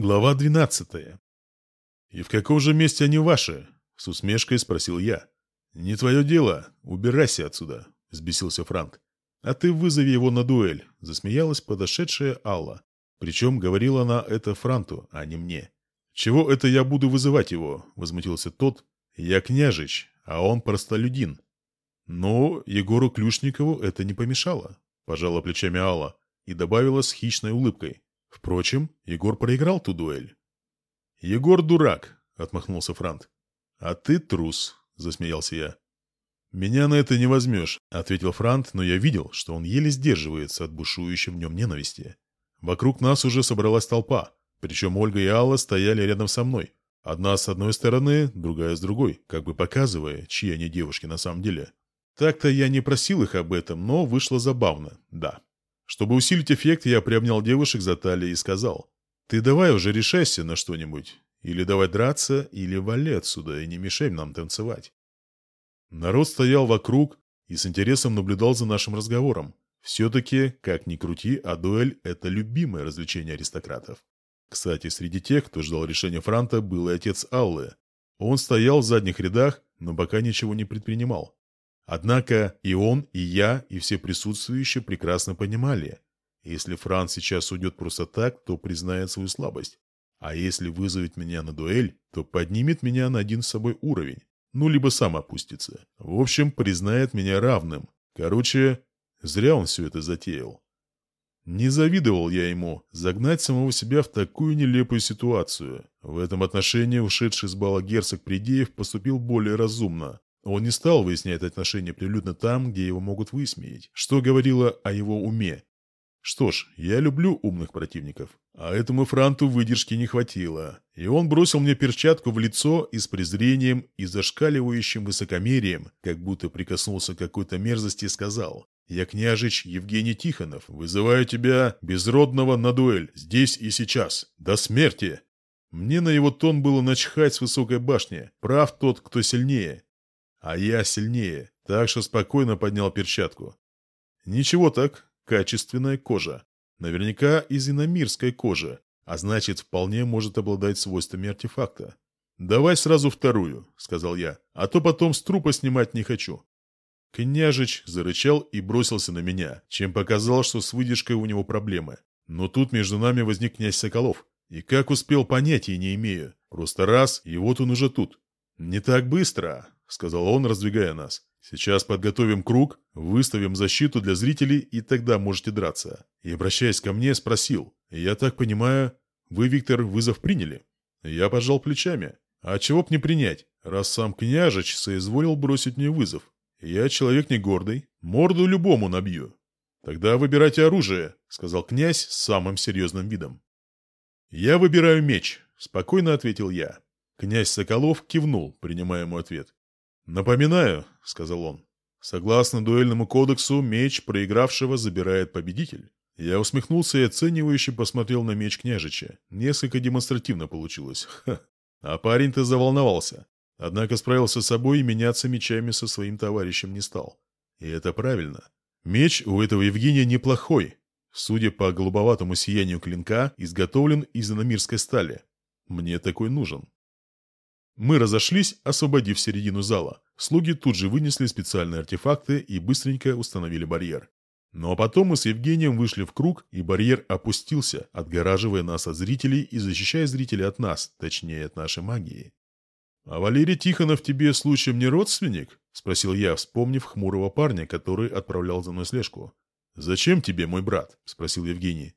Глава 12. «И в каком же месте они ваши?» — с усмешкой спросил я. «Не твое дело. Убирайся отсюда», — взбесился Франк. «А ты вызови его на дуэль», — засмеялась подошедшая Алла. Причем говорила она это Франту, а не мне. «Чего это я буду вызывать его?» — возмутился тот. «Я княжич, а он простолюдин». Но Егору Клюшникову это не помешало, пожала плечами Алла и добавила с хищной улыбкой. Впрочем, Егор проиграл ту дуэль. «Егор дурак», — отмахнулся Франт. «А ты трус», — засмеялся я. «Меня на это не возьмешь», — ответил Франт, но я видел, что он еле сдерживается от бушующей в нем ненависти. Вокруг нас уже собралась толпа, причем Ольга и Алла стояли рядом со мной. Одна с одной стороны, другая с другой, как бы показывая, чьи они девушки на самом деле. Так-то я не просил их об этом, но вышло забавно, да. Чтобы усилить эффект, я приобнял девушек за талию и сказал, «Ты давай уже решайся на что-нибудь. Или давай драться, или вали отсюда и не мешай нам танцевать». Народ стоял вокруг и с интересом наблюдал за нашим разговором. Все-таки, как ни крути, а дуэль – это любимое развлечение аристократов. Кстати, среди тех, кто ждал решения Франта, был и отец Аллы. Он стоял в задних рядах, но пока ничего не предпринимал. Однако и он, и я, и все присутствующие прекрасно понимали, если Франц сейчас уйдет просто так, то признает свою слабость. А если вызовет меня на дуэль, то поднимет меня на один с собой уровень. Ну, либо сам опустится. В общем, признает меня равным. Короче, зря он все это затеял. Не завидовал я ему загнать самого себя в такую нелепую ситуацию. В этом отношении ушедший с бала герцог Придеев поступил более разумно. Он не стал выяснять отношения прилюдно там, где его могут высмеять, что говорило о его уме. Что ж, я люблю умных противников, а этому Франту выдержки не хватило, и он бросил мне перчатку в лицо и с презрением и зашкаливающим высокомерием, как будто прикоснулся к какой-то мерзости сказал «Я княжич Евгений Тихонов, вызываю тебя, безродного, на дуэль, здесь и сейчас, до смерти!» Мне на его тон было начхать с высокой башни, прав тот, кто сильнее, а я сильнее, так что спокойно поднял перчатку. Ничего так, качественная кожа. Наверняка из иномирской кожи, а значит, вполне может обладать свойствами артефакта. «Давай сразу вторую», — сказал я, — «а то потом с трупа снимать не хочу». Княжич зарычал и бросился на меня, чем показал, что с выдержкой у него проблемы. Но тут между нами возник князь Соколов. И как успел, понятия не имею. Просто раз, и вот он уже тут. «Не так быстро», — сказал он, раздвигая нас. «Сейчас подготовим круг, выставим защиту для зрителей, и тогда можете драться». И, обращаясь ко мне, спросил. «Я так понимаю, вы, Виктор, вызов приняли?» Я пожал плечами. «А чего б не принять, раз сам княжич соизволил бросить мне вызов? Я человек не гордый, морду любому набью». «Тогда выбирайте оружие», — сказал князь с самым серьезным видом. «Я выбираю меч», — спокойно ответил я. Князь Соколов кивнул, принимая мой ответ. «Напоминаю», — сказал он, — «согласно дуэльному кодексу, меч проигравшего забирает победитель». Я усмехнулся и оценивающе посмотрел на меч княжича. Несколько демонстративно получилось. Ха. А парень-то заволновался. Однако справился с собой и меняться мечами со своим товарищем не стал. И это правильно. Меч у этого Евгения неплохой. Судя по голубоватому сиянию клинка, изготовлен из иномирской стали. Мне такой нужен. Мы разошлись, освободив середину зала. Слуги тут же вынесли специальные артефакты и быстренько установили барьер. Ну а потом мы с Евгением вышли в круг, и барьер опустился, отгораживая нас от зрителей и защищая зрителей от нас, точнее от нашей магии. «А Валерий Тихонов тебе случаем не родственник?» – спросил я, вспомнив хмурого парня, который отправлял за мной слежку. «Зачем тебе мой брат?» – спросил Евгений.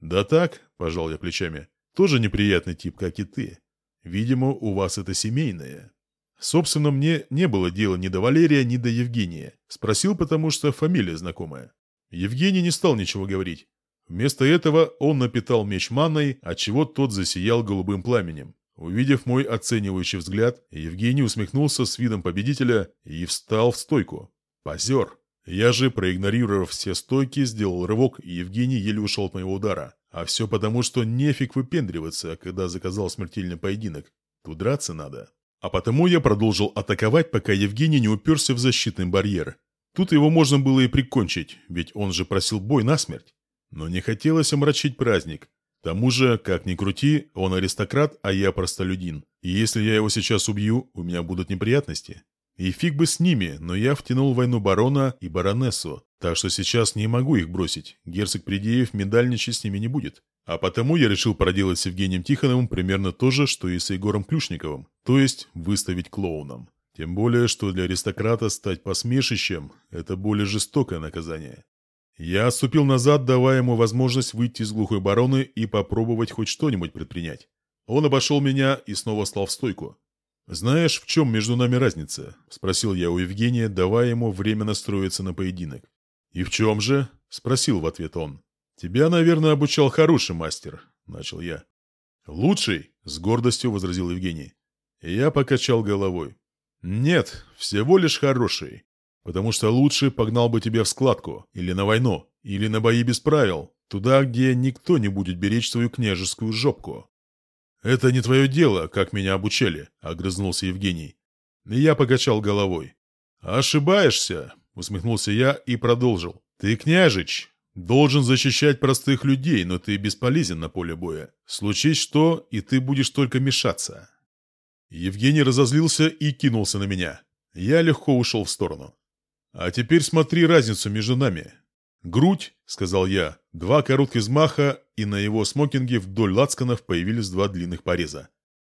«Да так», – пожал я плечами, – «тоже неприятный тип, как и ты. Видимо, у вас это семейное. Собственно, мне не было дела ни до Валерия, ни до Евгения. Спросил, потому что фамилия знакомая. Евгений не стал ничего говорить. Вместо этого он напитал меч манной, отчего тот засиял голубым пламенем. Увидев мой оценивающий взгляд, Евгений усмехнулся с видом победителя и встал в стойку. Позер. Я же, проигнорировав все стойки, сделал рывок, и Евгений еле ушел от моего удара. А все потому, что нефиг выпендриваться, когда заказал смертельный поединок. Тут драться надо. А потому я продолжил атаковать, пока Евгений не уперся в защитный барьер. Тут его можно было и прикончить, ведь он же просил бой насмерть. Но не хотелось омрачить праздник. К тому же, как ни крути, он аристократ, а я простолюдин. И если я его сейчас убью, у меня будут неприятности. И фиг бы с ними, но я втянул войну барона и баронессу, так что сейчас не могу их бросить. Герцог Придеев медальничать с ними не будет. А потому я решил проделать с Евгением Тихоновым примерно то же, что и с Егором Клюшниковым, то есть выставить клоуном. Тем более, что для аристократа стать посмешищем – это более жестокое наказание. Я отступил назад, давая ему возможность выйти из глухой бароны и попробовать хоть что-нибудь предпринять. Он обошел меня и снова стал в стойку. «Знаешь, в чем между нами разница?» – спросил я у Евгения, давая ему время настроиться на поединок. «И в чем же?» – спросил в ответ он. «Тебя, наверное, обучал хороший мастер», – начал я. «Лучший?» – с гордостью возразил Евгений. Я покачал головой. «Нет, всего лишь хороший. Потому что лучше погнал бы тебя в складку, или на войну, или на бои без правил, туда, где никто не будет беречь свою княжескую жопку. «Это не твое дело, как меня обучали», — огрызнулся Евгений. Я покачал головой. «Ошибаешься», — усмехнулся я и продолжил. «Ты, княжич, должен защищать простых людей, но ты бесполезен на поле боя. Случись что, и ты будешь только мешаться». Евгений разозлился и кинулся на меня. Я легко ушел в сторону. «А теперь смотри разницу между нами. Грудь», — сказал я, — два коротких взмаха, и на его смокинге вдоль лацканов появились два длинных пореза.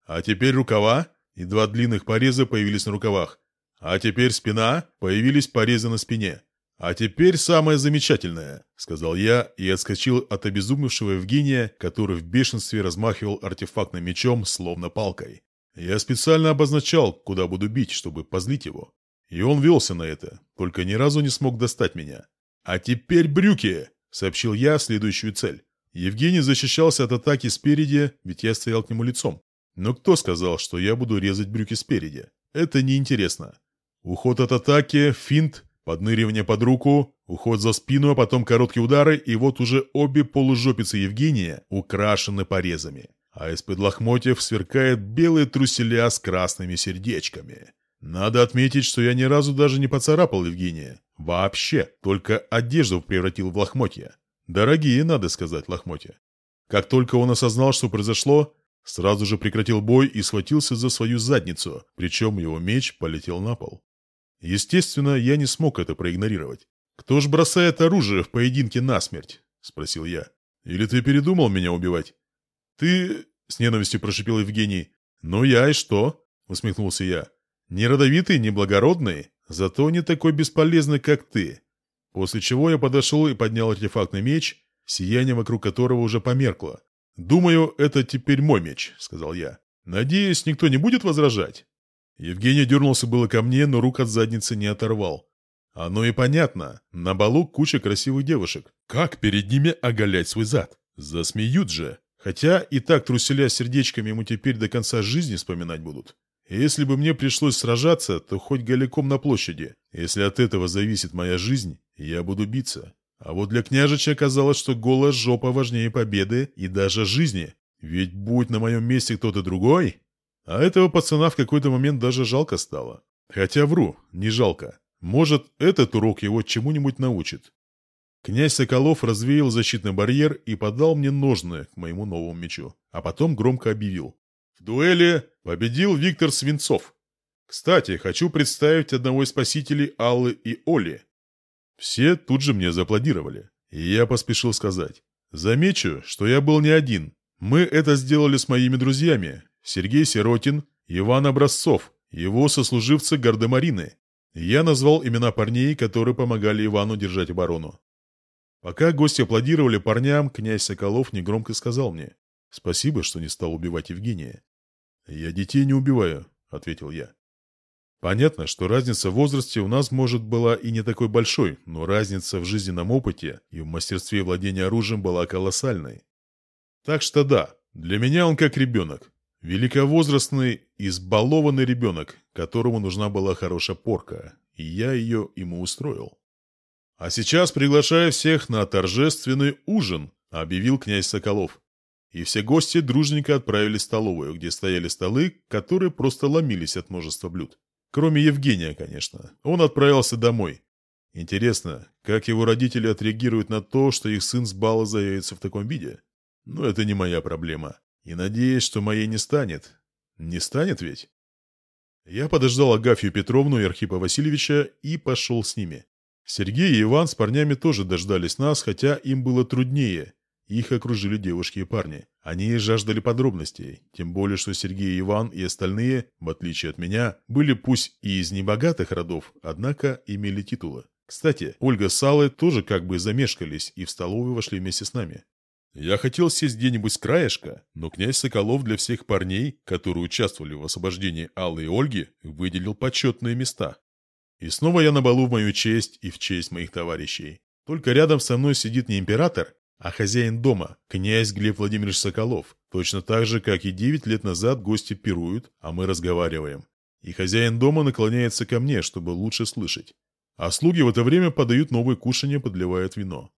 А теперь рукава, и два длинных пореза появились на рукавах. А теперь спина, появились порезы на спине. «А теперь самое замечательное», — сказал я и отскочил от обезумевшего Евгения, который в бешенстве размахивал артефактным мечом, словно палкой. Я специально обозначал, куда буду бить, чтобы позлить его. И он велся на это, только ни разу не смог достать меня. «А теперь брюки!» — сообщил я следующую цель. Евгений защищался от атаки спереди, ведь я стоял к нему лицом. Но кто сказал, что я буду резать брюки спереди? Это неинтересно. Уход от атаки, финт, подныривание под руку, уход за спину, а потом короткие удары, и вот уже обе полужопицы Евгения украшены порезами. А из-под лохмотьев сверкает белые труселя с красными сердечками. Надо отметить, что я ни разу даже не поцарапал Евгения. Вообще, только одежду превратил в лохмотья. Дорогие, надо сказать, лохмотья. Как только он осознал, что произошло, сразу же прекратил бой и схватился за свою задницу, причем его меч полетел на пол. Естественно, я не смог это проигнорировать. «Кто ж бросает оружие в поединке насмерть?» — спросил я. «Или ты передумал меня убивать?» «Ты...» — с ненавистью прошипел Евгений. «Ну я и что?» — усмехнулся я. Не родовитый, не благородный, зато не такой бесполезный, как ты. После чего я подошел и поднял артефактный меч, сияние вокруг которого уже померкло. «Думаю, это теперь мой меч», — сказал я. «Надеюсь, никто не будет возражать?» Евгений дернулся было ко мне, но рук от задницы не оторвал. Оно и понятно. На балу куча красивых девушек. Как перед ними оголять свой зад? Засмеют же. Хотя и так труселя сердечками ему теперь до конца жизни вспоминать будут. Если бы мне пришлось сражаться, то хоть голиком на площади. Если от этого зависит моя жизнь, я буду биться. А вот для княжича оказалось, что голая жопа важнее победы и даже жизни. Ведь будь на моем месте кто-то другой... А этого пацана в какой-то момент даже жалко стало. Хотя вру, не жалко. Может, этот урок его чему-нибудь научит. Князь Соколов развеял защитный барьер и подал мне ножны к моему новому мечу, а потом громко объявил. В дуэли победил Виктор Свинцов. Кстати, хочу представить одного из спасителей Аллы и Оли. Все тут же мне зааплодировали. И я поспешил сказать. Замечу, что я был не один. Мы это сделали с моими друзьями. Сергей Сиротин, Иван Образцов, его сослуживцы Гардемарины. Я назвал имена парней, которые помогали Ивану держать оборону. Пока гости аплодировали парням, князь Соколов негромко сказал мне. «Спасибо, что не стал убивать Евгения. «Я детей не убиваю», — ответил я. Понятно, что разница в возрасте у нас, может, была и не такой большой, но разница в жизненном опыте и в мастерстве владения оружием была колоссальной. Так что да, для меня он как ребенок. Великовозрастный, избалованный ребенок, которому нужна была хорошая порка, и я ее ему устроил. «А сейчас приглашаю всех на торжественный ужин», — объявил князь Соколов и все гости дружненько отправились в столовую, где стояли столы, которые просто ломились от множества блюд. Кроме Евгения, конечно. Он отправился домой. Интересно, как его родители отреагируют на то, что их сын с бала заявится в таком виде? Но это не моя проблема. И надеюсь, что моей не станет. Не станет ведь? Я подождал Агафью Петровну и Архипа Васильевича и пошел с ними. Сергей и Иван с парнями тоже дождались нас, хотя им было труднее. Их окружили девушки и парни. Они жаждали подробностей, тем более, что Сергей Иван и остальные, в отличие от меня, были пусть и из небогатых родов, однако имели титулы. Кстати, Ольга с Аллой тоже как бы замешкались и в столовую вошли вместе с нами. Я хотел сесть где-нибудь с краешка, но князь Соколов для всех парней, которые участвовали в освобождении Аллы и Ольги, выделил почетные места. И снова я на балу в мою честь и в честь моих товарищей. Только рядом со мной сидит не император, а хозяин дома, князь Глеб Владимирович Соколов. Точно так же, как и девять лет назад гости пируют, а мы разговариваем. И хозяин дома наклоняется ко мне, чтобы лучше слышать. А слуги в это время подают новые кушанья, подливают вино.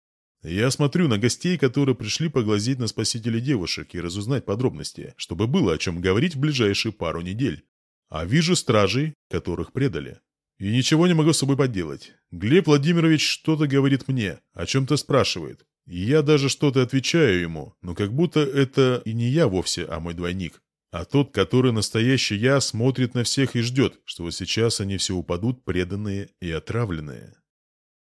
Я смотрю на гостей, которые пришли поглазеть на спасителей девушек и разузнать подробности, чтобы было о чем говорить в ближайшие пару недель. А вижу стражей, которых предали. И ничего не могу с собой поделать. Глеб Владимирович что-то говорит мне, о чем-то спрашивает. Я даже что-то отвечаю ему, но как будто это и не я вовсе, а мой двойник. А тот, который настоящий я, смотрит на всех и ждет, что вот сейчас они все упадут преданные и отравленные.